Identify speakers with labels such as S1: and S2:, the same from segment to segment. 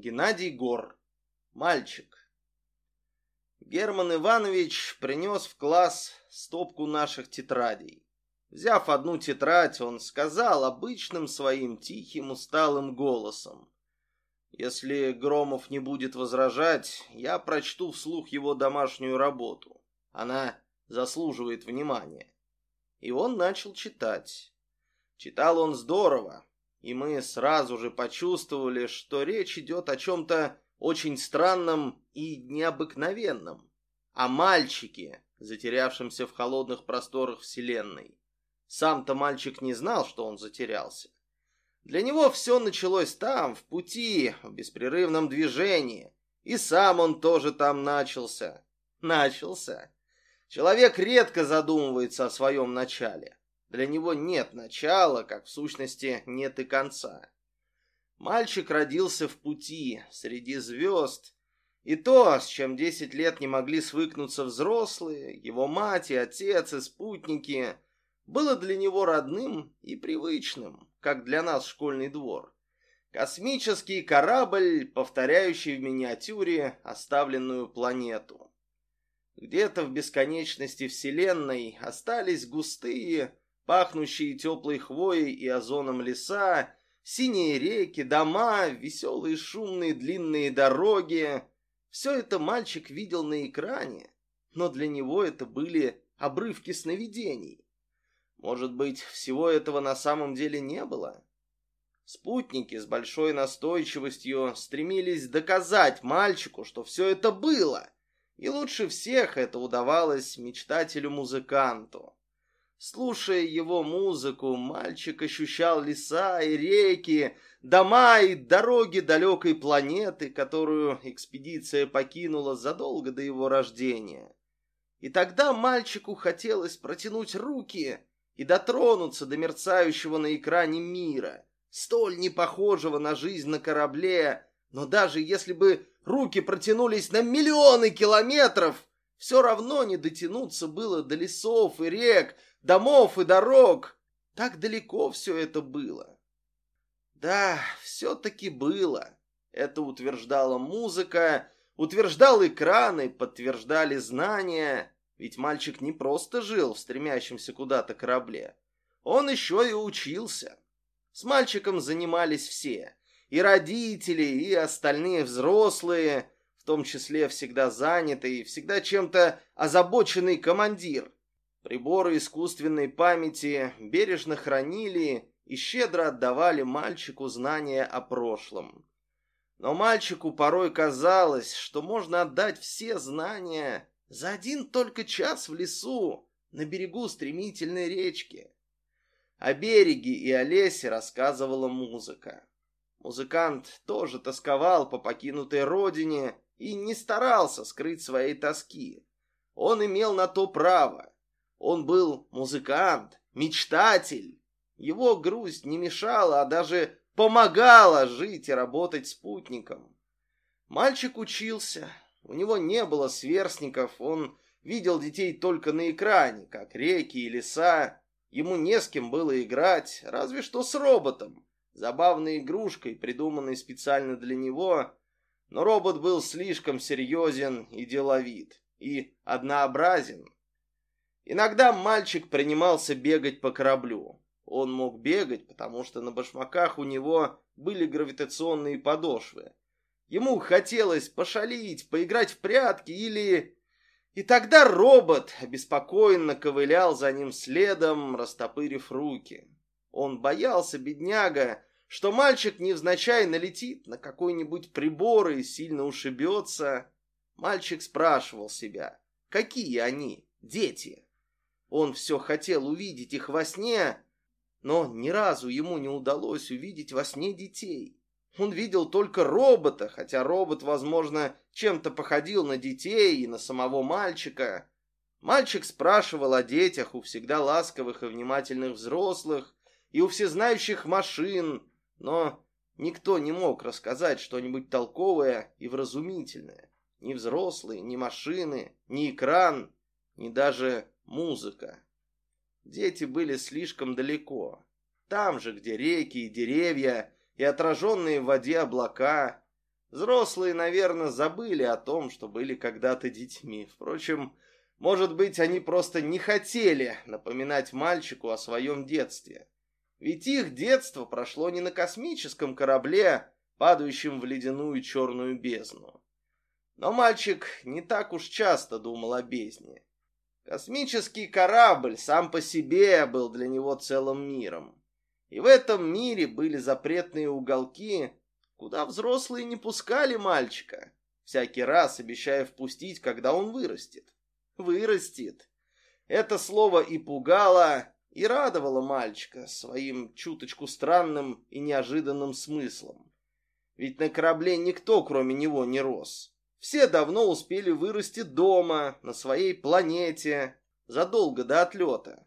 S1: Геннадий Гор. Мальчик. Герман Иванович принес в класс стопку наших тетрадей. Взяв одну тетрадь, он сказал обычным своим тихим усталым голосом. Если Громов не будет возражать, я прочту вслух его домашнюю работу. Она заслуживает внимания. И он начал читать. Читал он здорово, и мы сразу же почувствовали, что речь идет о чем-то очень странном и необыкновенном. О мальчике, затерявшемся в холодных просторах Вселенной. Сам-то мальчик не знал, что он затерялся. Для него все началось там, в пути, в беспрерывном движении. И сам он тоже там начался. Начался. Человек редко задумывается о своем начале. Для него нет начала, как в сущности нет и конца. Мальчик родился в пути, среди звезд, и то, с чем десять лет не могли свыкнуться взрослые, его мать и отец и спутники, было для него родным и привычным, как для нас школьный двор. Космический корабль, повторяющий в миниатюре оставленную планету. Где-то в бесконечности Вселенной остались густые, пахнущие теплой хвоей и озоном леса, синие реки, дома, веселые шумные длинные дороги. Все это мальчик видел на экране, но для него это были обрывки сновидений. Может быть, всего этого на самом деле не было? Спутники с большой настойчивостью стремились доказать мальчику, что все это было, и лучше всех это удавалось мечтателю-музыканту. Слушая его музыку, мальчик ощущал леса и реки, дома и дороги далекой планеты, которую экспедиция покинула задолго до его рождения. И тогда мальчику хотелось протянуть руки и дотронуться до мерцающего на экране мира, столь непохожего на жизнь на корабле, но даже если бы руки протянулись на миллионы километров, все равно не дотянуться было до лесов и рек, домов и дорог. Так далеко все это было. Да, все-таки было. Это утверждала музыка, утверждал экран и подтверждали знания. Ведь мальчик не просто жил в стремящемся куда-то корабле. Он еще и учился. С мальчиком занимались все. И родители, и остальные взрослые, том числе всегда занятый, всегда чем-то озабоченный командир. Приборы искусственной памяти бережно хранили и щедро отдавали мальчику знания о прошлом. Но мальчику порой казалось, что можно отдать все знания за один только час в лесу на берегу стремительной речки. О береге и о лесе рассказывала музыка. Музыкант тоже тосковал по покинутой родине и не старался скрыть своей тоски. Он имел на то право. Он был музыкант, мечтатель. Его грусть не мешала, а даже помогала жить и работать спутником. Мальчик учился, у него не было сверстников, он видел детей только на экране, как реки и леса. Ему не с кем было играть, разве что с роботом, забавной игрушкой, придуманной специально для него. Но робот был слишком серьезен и деловит, и однообразен. Иногда мальчик принимался бегать по кораблю. Он мог бегать, потому что на башмаках у него были гравитационные подошвы. Ему хотелось пошалить, поиграть в прятки или... И тогда робот обеспокоенно ковылял за ним следом, растопырив руки. Он боялся, бедняга, что мальчик невзначай налетит на какой-нибудь прибор и сильно ушибется. Мальчик спрашивал себя, какие они, дети? Он все хотел увидеть их во сне, но ни разу ему не удалось увидеть во сне детей. Он видел только робота, хотя робот, возможно, чем-то походил на детей и на самого мальчика. Мальчик спрашивал о детях у всегда ласковых и внимательных взрослых и у всезнающих машин, но никто не мог рассказать что-нибудь толковое и вразумительное. Ни взрослые, ни машины, ни экран, ни даже музыка. Дети были слишком далеко. Там же, где реки и деревья, и отраженные в воде облака. Взрослые, наверное, забыли о том, что были когда-то детьми. Впрочем, может быть, они просто не хотели напоминать мальчику о своем детстве. Ведь их детство прошло не на космическом корабле, падающем в ледяную черную бездну. Но мальчик не так уж часто думал о бездне. Космический корабль сам по себе был для него целым миром. И в этом мире были запретные уголки, куда взрослые не пускали мальчика, всякий раз обещая впустить, когда он вырастет. Вырастет. Это слово и пугало, и радовало мальчика своим чуточку странным и неожиданным смыслом. Ведь на корабле никто, кроме него, не рос. Все давно успели вырасти дома, на своей планете, задолго до отлета.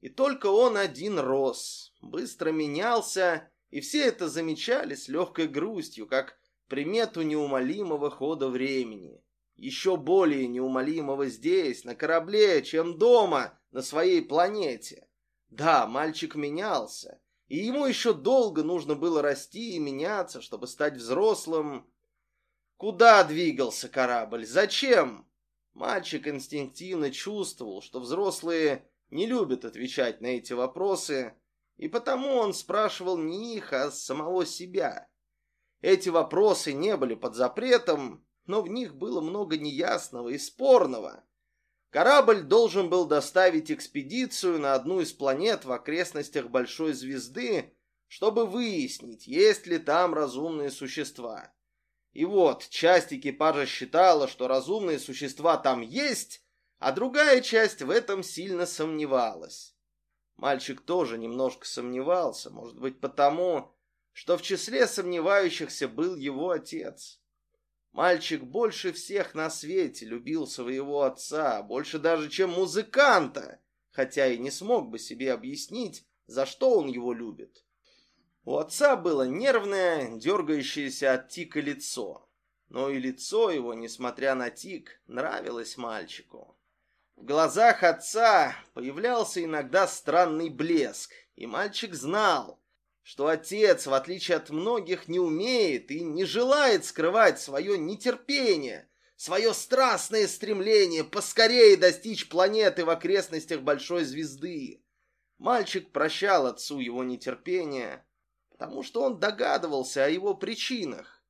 S1: И только он один рос, быстро менялся и все это замечали с легкой грустью, как примету неумолимого хода времени. Еще более неумолимого здесь, на корабле, чем дома, на своей планете. Да, мальчик менялся, и ему еще долго нужно было расти и меняться, чтобы стать взрослым. Куда двигался корабль? Зачем? Мальчик инстинктивно чувствовал, что взрослые не любят отвечать на эти вопросы, и потому он спрашивал не их, а самого себя. Эти вопросы не были под запретом, но в них было много неясного и спорного. Корабль должен был доставить экспедицию на одну из планет в окрестностях Большой Звезды, чтобы выяснить, есть ли там разумные существа. И вот, часть экипажа считала, что разумные существа там есть, а другая часть в этом сильно сомневалась. Мальчик тоже немножко сомневался, может быть потому, что в числе сомневающихся был его отец. Мальчик больше всех на свете любил своего отца, больше даже, чем музыканта, хотя и не смог бы себе объяснить, за что он его любит. У отца было нервное, дергающееся от тика лицо, но и лицо его, несмотря на тик, нравилось мальчику. В глазах отца появлялся иногда странный блеск, и мальчик знал, что отец, в отличие от многих, не умеет и не желает скрывать свое нетерпение, свое страстное стремление поскорее достичь планеты в окрестностях большой звезды. Мальчик прощал отцу его нетерпение, потому что он догадывался о его причинах.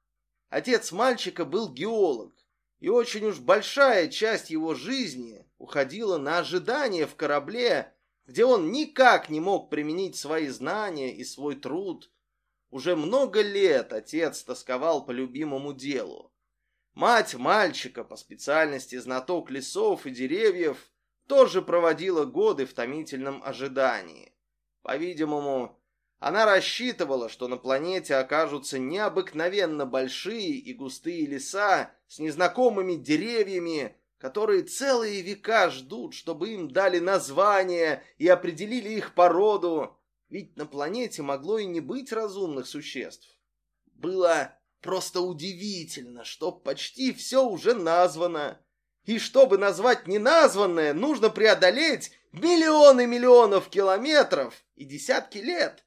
S1: Отец мальчика был геолог, и очень уж большая часть его жизни уходила на ожидание в корабле, где он никак не мог применить свои знания и свой труд. Уже много лет отец тосковал по любимому делу. Мать мальчика по специальности знаток лесов и деревьев тоже проводила годы в томительном ожидании. По-видимому, она рассчитывала, что на планете окажутся необыкновенно большие и густые леса с незнакомыми деревьями, которые целые века ждут, чтобы им дали название и определили их породу. Ведь на планете могло и не быть разумных существ. Было просто удивительно, что почти все уже названо. И чтобы назвать неназванное, нужно преодолеть миллионы миллионов километров и десятки лет.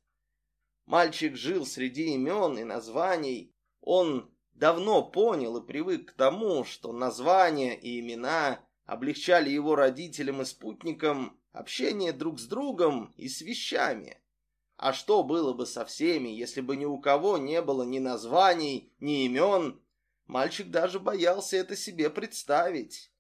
S1: Мальчик жил среди имен и названий. Он давно понял и привык к тому, что названия и имена облегчали его родителям и спутникам общение друг с другом и с вещами. А что было бы со всеми, если бы ни у кого не было ни названий, ни имен? Мальчик даже боялся это себе представить.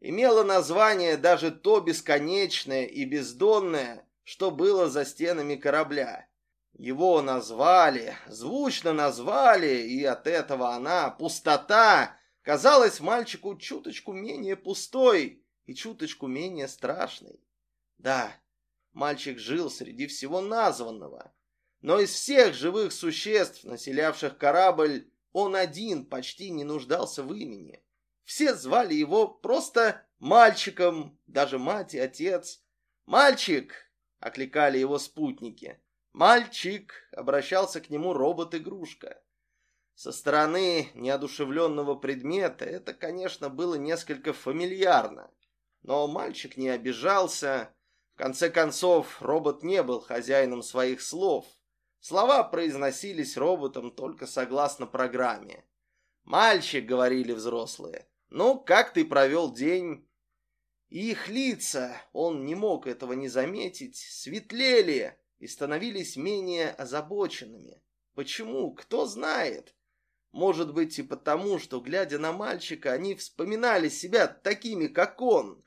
S1: Имело название даже то бесконечное и бездонное, что было за стенами корабля. Его назвали, звучно назвали, и от этого она, пустота, казалась мальчику чуточку менее пустой и чуточку менее страшной. Да, мальчик жил среди всего названного, но из всех живых существ, населявших корабль, он один почти не нуждался в имени. Все звали его просто мальчиком, даже мать и отец. «Мальчик!» — окликали его спутники. «Мальчик!» — обращался к нему робот-игрушка. Со стороны неодушевленного предмета это, конечно, было несколько фамильярно. Но мальчик не обижался. В конце концов, робот не был хозяином своих слов. Слова произносились роботом только согласно программе. «Мальчик», — говорили взрослые, — «ну, как ты провел день?» И их лица, он не мог этого не заметить, светлели и становились менее озабоченными. Почему? Кто знает? Может быть и потому, что, глядя на мальчика, они вспоминали себя такими, как он.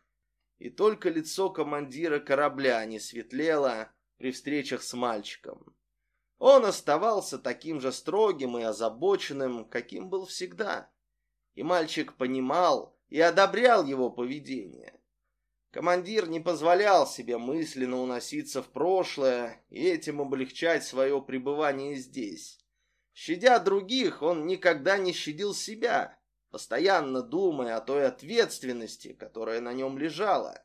S1: И только лицо командира корабля не светлело при встречах с мальчиком. Он оставался таким же строгим и озабоченным, каким был всегда. И мальчик понимал и одобрял его поведение. Командир не позволял себе мысленно уноситься в прошлое и этим облегчать свое пребывание здесь. Щадя других, он никогда не щадил себя, постоянно думая о той ответственности, которая на нем лежала.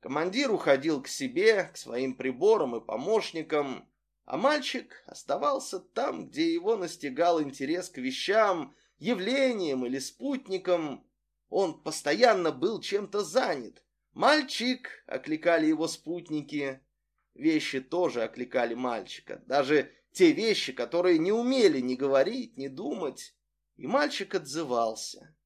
S1: Командир уходил к себе, к своим приборам и помощникам, а мальчик оставался там, где его настигал интерес к вещам, явлениям или спутникам. Он постоянно был чем-то занят. «Мальчик!» — окликали его спутники. Вещи тоже окликали мальчика. Даже те вещи, которые не умели ни говорить, ни думать. И мальчик отзывался.